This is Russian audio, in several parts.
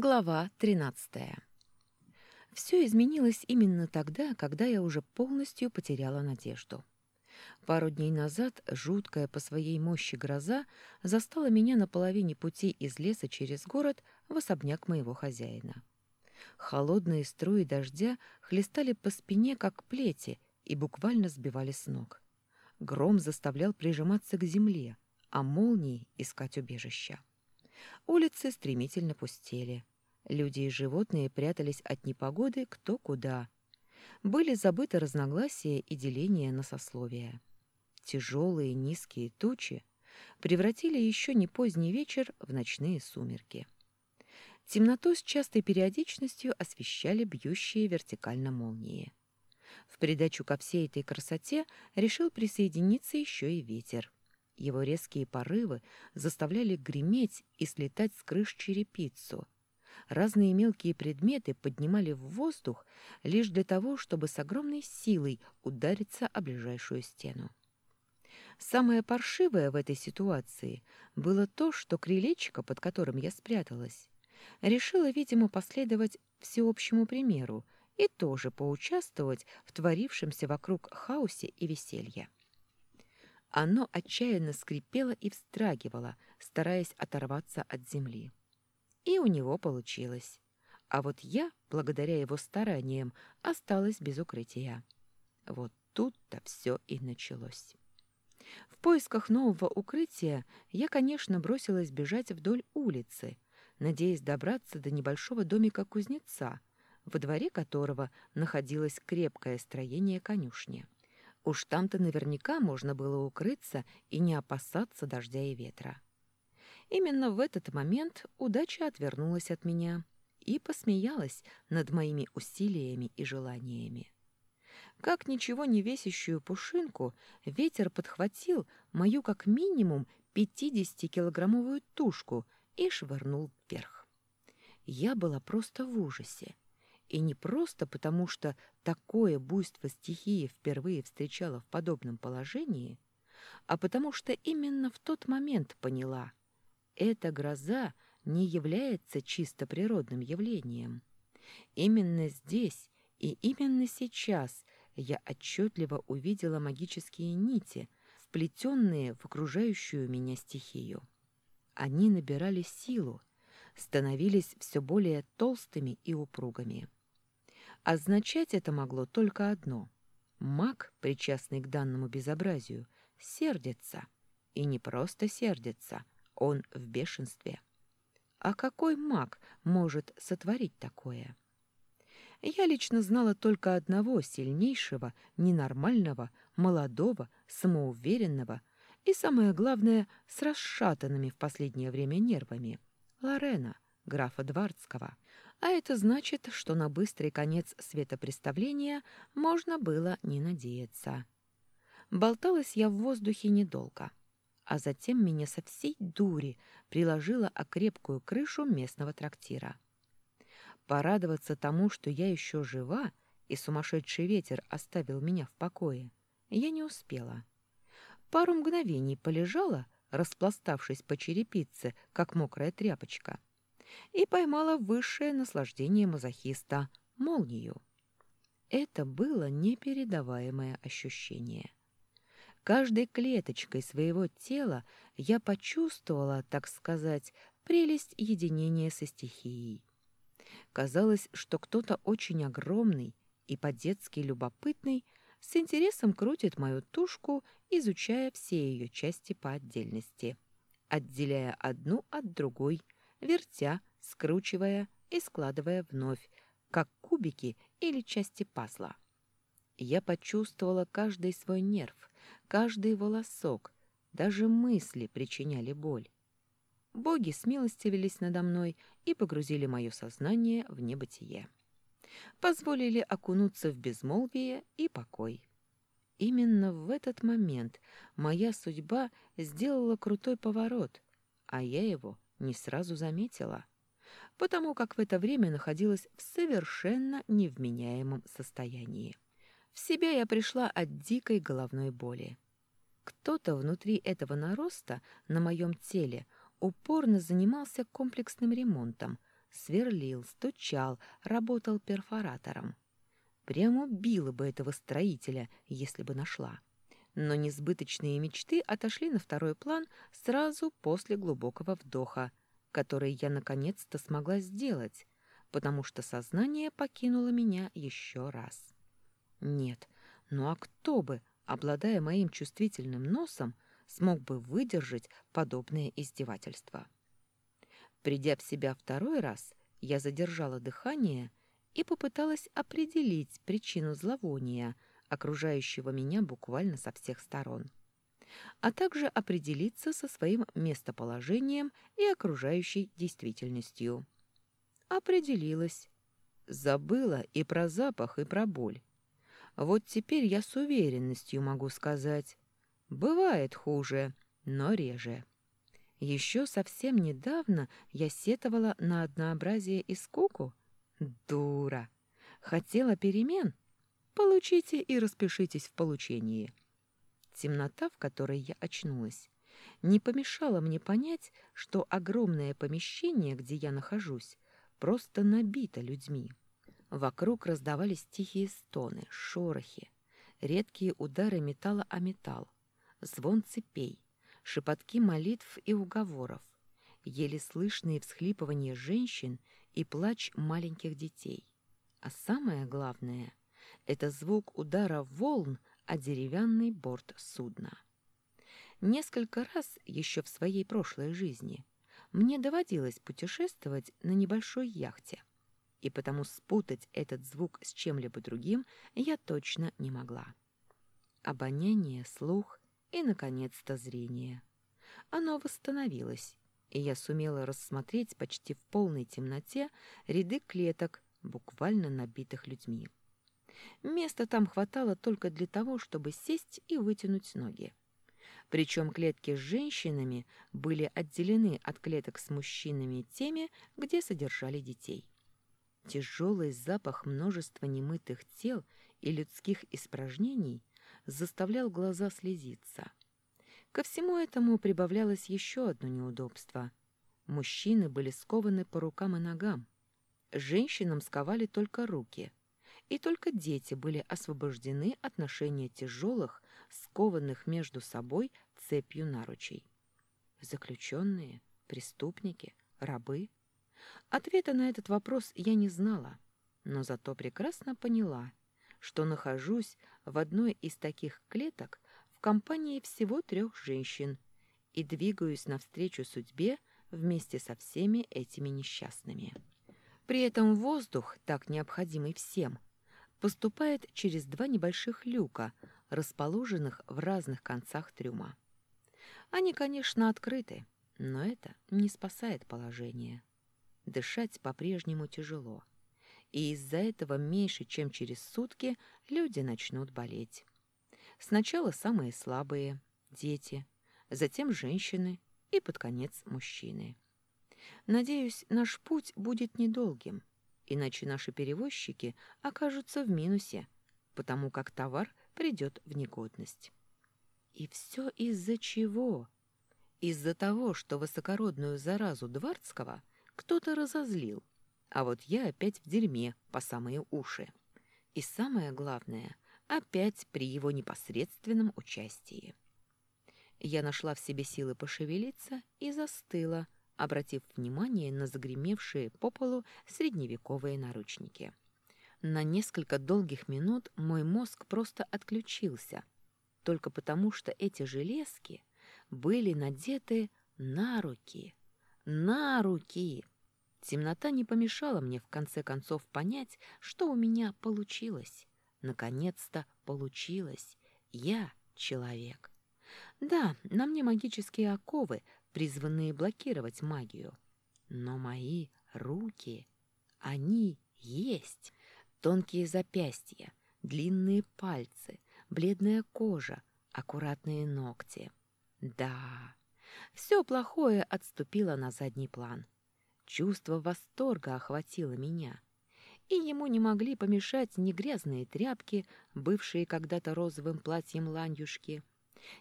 Глава 13. Все изменилось именно тогда, когда я уже полностью потеряла надежду. Пару дней назад жуткая по своей мощи гроза застала меня на половине пути из леса через город в особняк моего хозяина. Холодные струи дождя хлестали по спине, как плети, и буквально сбивали с ног. Гром заставлял прижиматься к земле, а молнии искать убежища. Улицы стремительно пустели. Люди и животные прятались от непогоды кто куда. Были забыты разногласия и деления на сословия. Тяжелые низкие тучи превратили еще не поздний вечер в ночные сумерки. Темноту с частой периодичностью освещали бьющие вертикально молнии. В придачу ко всей этой красоте решил присоединиться еще и ветер. Его резкие порывы заставляли греметь и слетать с крыш черепицу. Разные мелкие предметы поднимали в воздух лишь для того, чтобы с огромной силой удариться о ближайшую стену. Самое паршивое в этой ситуации было то, что крылечко, под которым я спряталась, решило, видимо, последовать всеобщему примеру и тоже поучаствовать в творившемся вокруг хаосе и веселье. Оно отчаянно скрипело и встрагивало, стараясь оторваться от земли. И у него получилось. А вот я, благодаря его стараниям, осталась без укрытия. Вот тут-то все и началось. В поисках нового укрытия я, конечно, бросилась бежать вдоль улицы, надеясь добраться до небольшого домика кузнеца, во дворе которого находилось крепкое строение конюшни. Уж там-то наверняка можно было укрыться и не опасаться дождя и ветра. Именно в этот момент удача отвернулась от меня и посмеялась над моими усилиями и желаниями. Как ничего не весящую пушинку, ветер подхватил мою как минимум 50-килограммовую тушку и швырнул вверх. Я была просто в ужасе. И не просто потому, что такое буйство стихии впервые встречала в подобном положении, а потому что именно в тот момент поняла, эта гроза не является чисто природным явлением. Именно здесь и именно сейчас я отчетливо увидела магические нити, вплетенные в окружающую меня стихию. Они набирали силу, становились все более толстыми и упругими. Означать это могло только одно. Маг, причастный к данному безобразию, сердится. И не просто сердится, он в бешенстве. А какой маг может сотворить такое? Я лично знала только одного сильнейшего, ненормального, молодого, самоуверенного и, самое главное, с расшатанными в последнее время нервами — Лорена, графа Двардского — а это значит, что на быстрый конец светопреставления можно было не надеяться. Болталась я в воздухе недолго, а затем меня со всей дури приложила о крепкую крышу местного трактира. Порадоваться тому, что я еще жива, и сумасшедший ветер оставил меня в покое, я не успела. Пару мгновений полежала, распластавшись по черепице, как мокрая тряпочка — и поймала высшее наслаждение мазохиста — молнию. Это было непередаваемое ощущение. Каждой клеточкой своего тела я почувствовала, так сказать, прелесть единения со стихией. Казалось, что кто-то очень огромный и по-детски любопытный с интересом крутит мою тушку, изучая все ее части по отдельности, отделяя одну от другой – вертя, скручивая и складывая вновь, как кубики или части пазла. Я почувствовала каждый свой нерв, каждый волосок, даже мысли причиняли боль. Боги смилостивились надо мной и погрузили мое сознание в небытие. Позволили окунуться в безмолвие и покой. Именно в этот момент моя судьба сделала крутой поворот, а я его не сразу заметила, потому как в это время находилась в совершенно невменяемом состоянии. В себя я пришла от дикой головной боли. Кто-то внутри этого нароста на моем теле упорно занимался комплексным ремонтом, сверлил, стучал, работал перфоратором. Прямо убила бы этого строителя, если бы нашла. Но несбыточные мечты отошли на второй план сразу после глубокого вдоха, который я наконец-то смогла сделать, потому что сознание покинуло меня еще раз. Нет, ну а кто бы, обладая моим чувствительным носом, смог бы выдержать подобное издевательство? Придя в себя второй раз, я задержала дыхание и попыталась определить причину зловония, окружающего меня буквально со всех сторон, а также определиться со своим местоположением и окружающей действительностью. Определилась. Забыла и про запах, и про боль. Вот теперь я с уверенностью могу сказать. Бывает хуже, но реже. Еще совсем недавно я сетовала на однообразие и скуку. Дура! Хотела перемен? Получите и распишитесь в получении. Темнота, в которой я очнулась, не помешала мне понять, что огромное помещение, где я нахожусь, просто набито людьми. Вокруг раздавались тихие стоны, шорохи, редкие удары металла о металл, звон цепей, шепотки молитв и уговоров, еле слышные всхлипывания женщин и плач маленьких детей. А самое главное — это звук удара волн о деревянный борт судна. Несколько раз еще в своей прошлой жизни мне доводилось путешествовать на небольшой яхте, и потому спутать этот звук с чем-либо другим я точно не могла. Обоняние, слух и, наконец-то, зрение. Оно восстановилось, и я сумела рассмотреть почти в полной темноте ряды клеток, буквально набитых людьми. Места там хватало только для того, чтобы сесть и вытянуть ноги. Причем клетки с женщинами были отделены от клеток с мужчинами теми, где содержали детей. Тяжелый запах множества немытых тел и людских испражнений заставлял глаза слезиться. Ко всему этому прибавлялось еще одно неудобство. Мужчины были скованы по рукам и ногам. Женщинам сковали только руки. И только дети были освобождены от ношения тяжелых, скованных между собой цепью наручей. Заключенные, преступники, рабы? Ответа на этот вопрос я не знала, но зато прекрасно поняла, что нахожусь в одной из таких клеток в компании всего трех женщин и двигаюсь навстречу судьбе вместе со всеми этими несчастными. При этом воздух, так необходимый всем, поступает через два небольших люка, расположенных в разных концах трюма. Они, конечно, открыты, но это не спасает положение. Дышать по-прежнему тяжело, и из-за этого меньше, чем через сутки, люди начнут болеть. Сначала самые слабые – дети, затем женщины и под конец мужчины. Надеюсь, наш путь будет недолгим, иначе наши перевозчики окажутся в минусе, потому как товар придет в негодность. И все из-за чего? Из-за того, что высокородную заразу Дворцкого кто-то разозлил, а вот я опять в дерьме по самые уши. И самое главное — опять при его непосредственном участии. Я нашла в себе силы пошевелиться и застыла, обратив внимание на загремевшие по полу средневековые наручники. На несколько долгих минут мой мозг просто отключился, только потому что эти железки были надеты на руки. На руки! Темнота не помешала мне в конце концов понять, что у меня получилось. Наконец-то получилось. Я человек. Да, на мне магические оковы, призванные блокировать магию. Но мои руки, они есть. Тонкие запястья, длинные пальцы, бледная кожа, аккуратные ногти. Да, все плохое отступило на задний план. Чувство восторга охватило меня и ему не могли помешать ни грязные тряпки, бывшие когда-то розовым платьем ланюшки,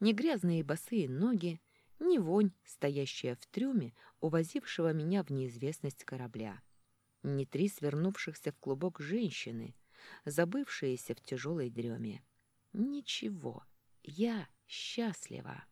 ни грязные босые ноги, ни вонь, стоящая в трюме, увозившего меня в неизвестность корабля. ни три свернувшихся в клубок женщины, забывшиеся в тяжелой дреме. Ничего, я счастлива.